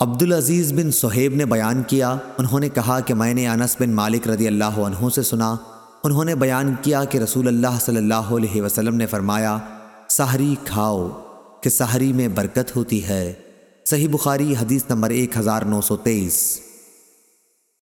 عبدالعزیز بن صہیب نے بیان کیا۔ انہوں نے کہا کہ میں نے انس بن مالک رضی اللہ عنہ سے سنا۔ انہوں نے بیان کیا کہ رسول اللہ صلی اللہ علیہ وسلم نے فرمایا، سحری کھاؤ کہ سحری میں برکت ہوتی ہے۔ صحیح بخاری حدیث نمبر ایک ہزار نو سو تیئیس۔